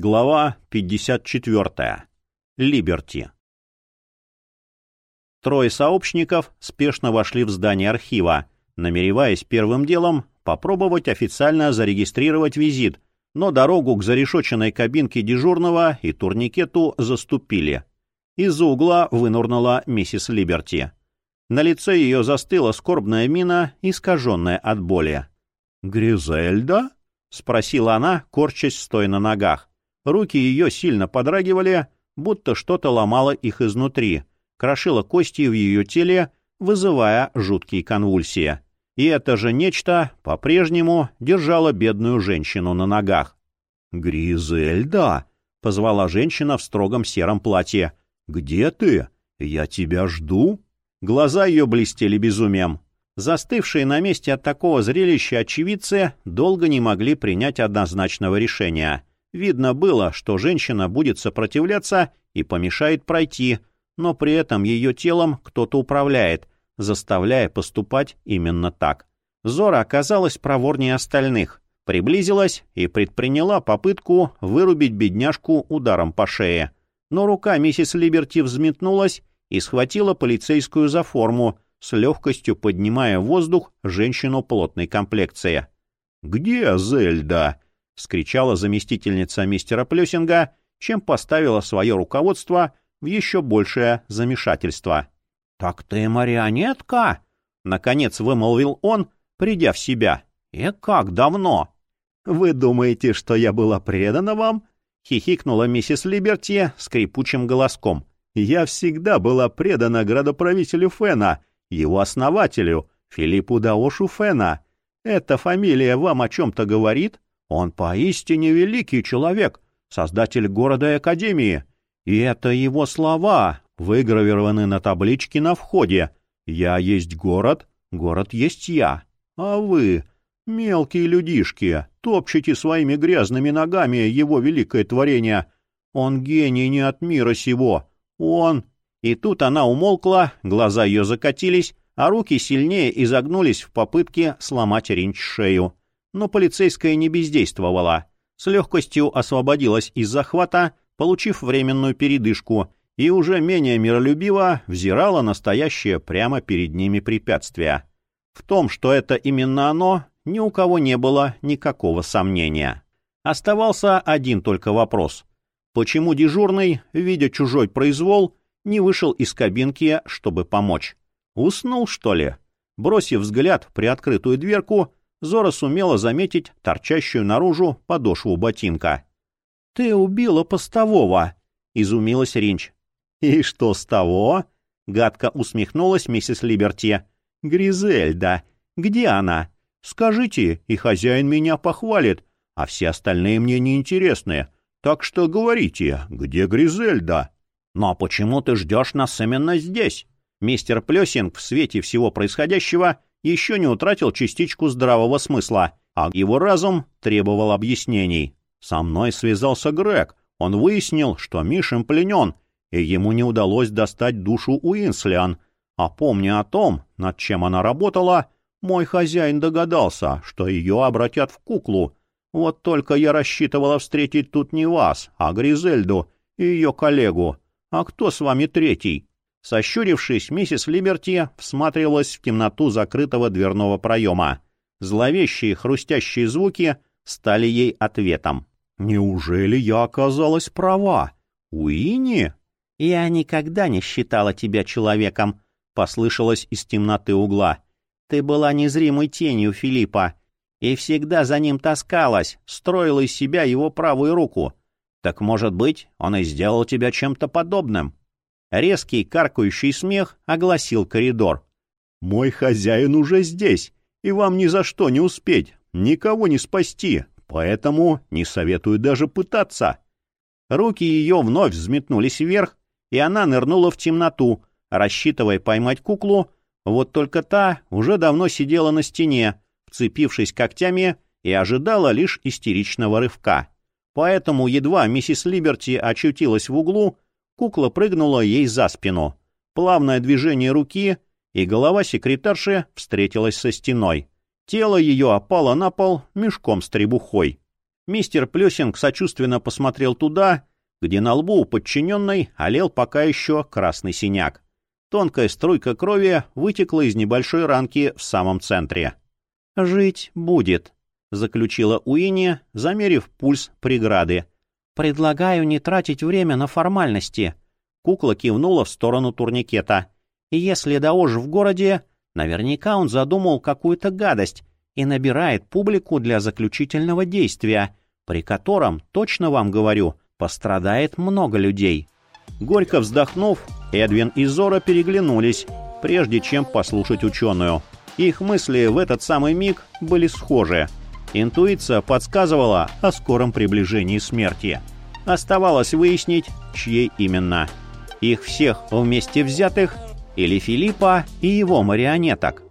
Глава 54. Либерти. Трое сообщников спешно вошли в здание архива, намереваясь первым делом попробовать официально зарегистрировать визит, но дорогу к зарешоченной кабинке дежурного и турникету заступили. Из-за угла вынурнула миссис Либерти. На лице ее застыла скорбная мина, искаженная от боли. «Гризельда?» — спросила она, корчась стоя на ногах. Руки ее сильно подрагивали, будто что-то ломало их изнутри, крошило кости в ее теле, вызывая жуткие конвульсии. И это же нечто по-прежнему держало бедную женщину на ногах. «Гризельда!» — позвала женщина в строгом сером платье. «Где ты? Я тебя жду!» Глаза ее блестели безумием. Застывшие на месте от такого зрелища очевидцы долго не могли принять однозначного решения. Видно было, что женщина будет сопротивляться и помешает пройти, но при этом ее телом кто-то управляет, заставляя поступать именно так. Зора оказалась проворнее остальных, приблизилась и предприняла попытку вырубить бедняжку ударом по шее. Но рука миссис Либерти взметнулась и схватила полицейскую за форму, с легкостью поднимая в воздух женщину плотной комплекции. «Где Зельда?» — скричала заместительница мистера Плюсинга, чем поставила свое руководство в еще большее замешательство. — Так ты марионетка? — наконец вымолвил он, придя в себя. — И как давно? — Вы думаете, что я была предана вам? — хихикнула миссис Либерти скрипучим голоском. — Я всегда была предана градоправителю Фена, его основателю, Филиппу Даошу Фена. Эта фамилия вам о чем-то говорит? — он поистине великий человек, создатель города и академии. И это его слова выгравированы на табличке на входе. «Я есть город, город есть я». А вы, мелкие людишки, топчете своими грязными ногами его великое творение. Он гений не от мира сего. Он... И тут она умолкла, глаза ее закатились, а руки сильнее изогнулись в попытке сломать Ринч шею но полицейская не бездействовала. С легкостью освободилась из захвата, получив временную передышку, и уже менее миролюбиво взирала настоящее прямо перед ними препятствие. В том, что это именно оно, ни у кого не было никакого сомнения. Оставался один только вопрос. Почему дежурный, видя чужой произвол, не вышел из кабинки, чтобы помочь? Уснул, что ли? Бросив взгляд в приоткрытую дверку, Зора сумела заметить торчащую наружу подошву ботинка. — Ты убила постового! — изумилась Ринч. — И что с того? — гадко усмехнулась миссис Либерти. — Гризельда. Где она? Скажите, и хозяин меня похвалит, а все остальные мне неинтересны. Так что говорите, где Гризельда? — Но почему ты ждешь нас именно здесь? Мистер Плесинг в свете всего происходящего еще не утратил частичку здравого смысла, а его разум требовал объяснений. Со мной связался Грег. Он выяснил, что Мишин пленен, и ему не удалось достать душу Уинслиан. А помня о том, над чем она работала, мой хозяин догадался, что ее обратят в куклу. Вот только я рассчитывала встретить тут не вас, а Гризельду и ее коллегу. А кто с вами третий? Сощурившись, миссис Либерти всматривалась в темноту закрытого дверного проема. Зловещие хрустящие звуки стали ей ответом. «Неужели я оказалась права? Уинни?» «Я никогда не считала тебя человеком», — послышалось из темноты угла. «Ты была незримой тенью Филиппа и всегда за ним таскалась, строила из себя его правую руку. Так, может быть, он и сделал тебя чем-то подобным?» Резкий каркающий смех огласил коридор. «Мой хозяин уже здесь, и вам ни за что не успеть, никого не спасти, поэтому не советую даже пытаться». Руки ее вновь взметнулись вверх, и она нырнула в темноту, рассчитывая поймать куклу, вот только та уже давно сидела на стене, вцепившись когтями, и ожидала лишь истеричного рывка. Поэтому едва миссис Либерти очутилась в углу, Кукла прыгнула ей за спину. Плавное движение руки, и голова секретарши встретилась со стеной. Тело ее опало на пол мешком с требухой. Мистер Плюсинг сочувственно посмотрел туда, где на лбу у подчиненной олел пока еще красный синяк. Тонкая струйка крови вытекла из небольшой ранки в самом центре. «Жить будет», — заключила Уинни, замерив пульс преграды. «Предлагаю не тратить время на формальности». Кукла кивнула в сторону турникета. «И если Даож в городе, наверняка он задумал какую-то гадость и набирает публику для заключительного действия, при котором, точно вам говорю, пострадает много людей». Горько вздохнув, Эдвин и Зора переглянулись, прежде чем послушать ученую. Их мысли в этот самый миг были схожи. Интуиция подсказывала о скором приближении смерти. Оставалось выяснить, чьей именно. Их всех вместе взятых или Филиппа и его марионеток.